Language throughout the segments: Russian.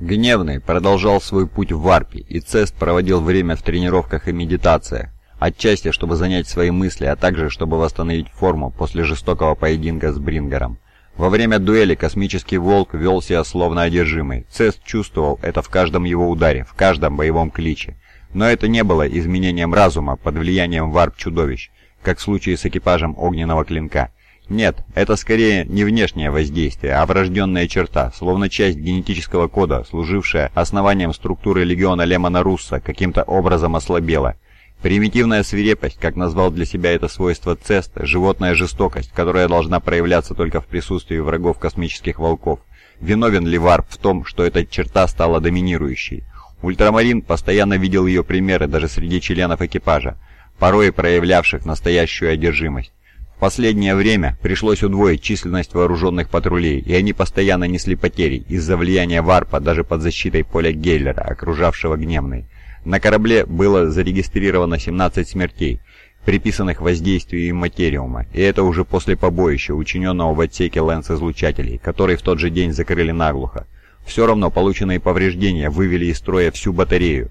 Гневный продолжал свой путь в Варпе, и Цест проводил время в тренировках и медитациях, отчасти чтобы занять свои мысли, а также чтобы восстановить форму после жестокого поединка с Брингером. Во время дуэли космический волк вел себя словно одержимый. Цест чувствовал это в каждом его ударе, в каждом боевом кличе. Но это не было изменением разума под влиянием варп-чудовищ, как в случае с экипажем огненного клинка. Нет, это скорее не внешнее воздействие, а врожденная черта, словно часть генетического кода, служившая основанием структуры легиона Лемона Русса, каким-то образом ослабела. Примитивная свирепость, как назвал для себя это свойство Цест, животная жестокость, которая должна проявляться только в присутствии врагов космических волков. Виновен ли Варп в том, что эта черта стала доминирующей? Ультрамарин постоянно видел ее примеры даже среди членов экипажа, порой проявлявших настоящую одержимость последнее время пришлось удвоить численность вооруженных патрулей, и они постоянно несли потери из-за влияния варпа даже под защитой поля Гейлера, окружавшего Гневный. На корабле было зарегистрировано 17 смертей, приписанных воздействию материума, и это уже после побоища, учиненного в отсеке лэнс-излучателей, который в тот же день закрыли наглухо. Все равно полученные повреждения вывели из строя всю батарею,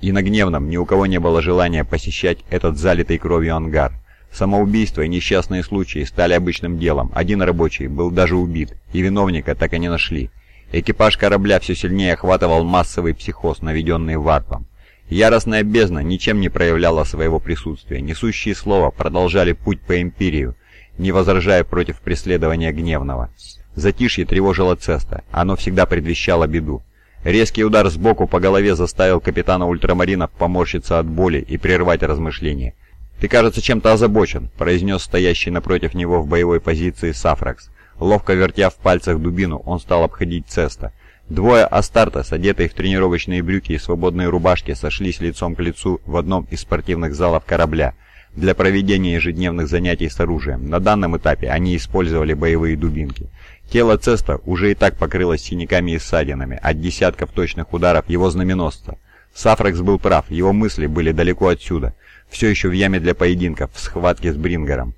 и на Гневном ни у кого не было желания посещать этот залитый кровью ангар. Самоубийства и несчастные случаи стали обычным делом. Один рабочий был даже убит, и виновника так и не нашли. Экипаж корабля все сильнее охватывал массовый психоз, наведенный варпом. Яростная бездна ничем не проявляла своего присутствия. Несущие слова продолжали путь по Империю, не возражая против преследования гневного. Затишье тревожило Цеста, оно всегда предвещало беду. Резкий удар сбоку по голове заставил капитана ультрамаринов поморщиться от боли и прервать размышления. «Ты, кажется, чем-то озабочен», — произнес стоящий напротив него в боевой позиции Сафракс. Ловко вертя в пальцах дубину, он стал обходить Цеста. Двое Астартес, одетые в тренировочные брюки и свободные рубашки, сошлись лицом к лицу в одном из спортивных залов корабля для проведения ежедневных занятий с оружием. На данном этапе они использовали боевые дубинки. Тело Цеста уже и так покрылось синяками и ссадинами от десятков точных ударов его знаменосца. Сафракс был прав, его мысли были далеко отсюда все еще в яме для поединков, в схватке с Брингером.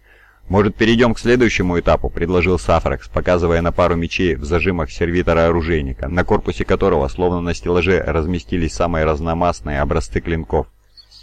«Может, перейдем к следующему этапу?» – предложил Сафракс, показывая на пару мечей в зажимах сервитора-оружейника, на корпусе которого, словно на стеллаже, разместились самые разномастные образцы клинков.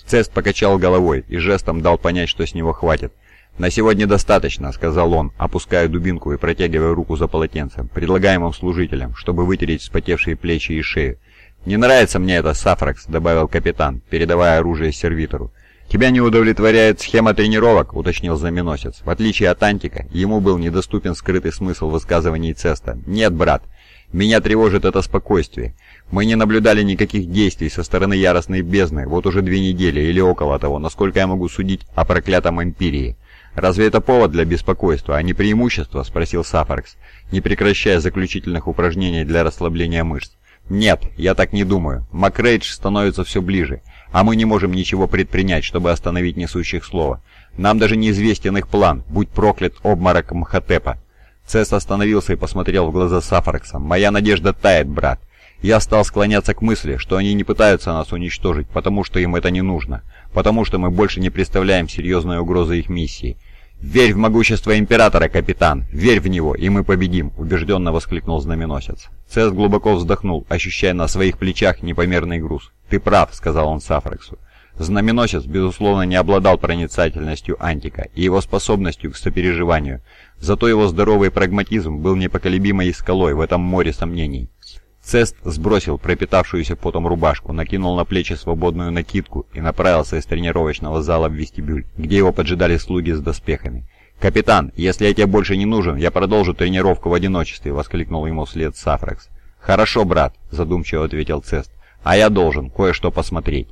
Цест покачал головой и жестом дал понять, что с него хватит. «На сегодня достаточно», — сказал он, опуская дубинку и протягивая руку за полотенцем, предлагаемым служителям, чтобы вытереть вспотевшие плечи и шею. «Не нравится мне это, Сафракс», — добавил капитан, передавая оружие сервитору. «Тебя не удовлетворяет схема тренировок?» — уточнил знаменосец. В отличие от Антика, ему был недоступен скрытый смысл высказываний Цеста. «Нет, брат, меня тревожит это спокойствие. Мы не наблюдали никаких действий со стороны яростной бездны вот уже две недели или около того, насколько я могу судить о проклятом Империи. Разве это повод для беспокойства, а не преимущество?» — спросил Сафаркс, не прекращая заключительных упражнений для расслабления мышц. «Нет, я так не думаю. Макрейдж становится все ближе а мы не можем ничего предпринять, чтобы остановить несущих слова. Нам даже неизвестен их план, будь проклят обморок Мхотепа». Цесс остановился и посмотрел в глаза Сафарекса. «Моя надежда тает, брат. Я стал склоняться к мысли, что они не пытаются нас уничтожить, потому что им это не нужно, потому что мы больше не представляем серьезной угрозы их миссии. «Верь в могущество Императора, капитан! Верь в него, и мы победим!» — убежденно воскликнул знаменосец. Цесс глубоко вздохнул, ощущая на своих плечах непомерный груз. «Ты прав», — сказал он Сафрексу. Знаменосец, безусловно, не обладал проницательностью Антика и его способностью к сопереживанию, зато его здоровый прагматизм был непоколебимой скалой в этом море сомнений. Цест сбросил пропитавшуюся потом рубашку, накинул на плечи свободную накидку и направился из тренировочного зала в вестибюль, где его поджидали слуги с доспехами. «Капитан, если я тебе больше не нужен, я продолжу тренировку в одиночестве», — воскликнул ему вслед Сафрекс. «Хорошо, брат», — задумчиво ответил Цест. А я должен кое-что посмотреть.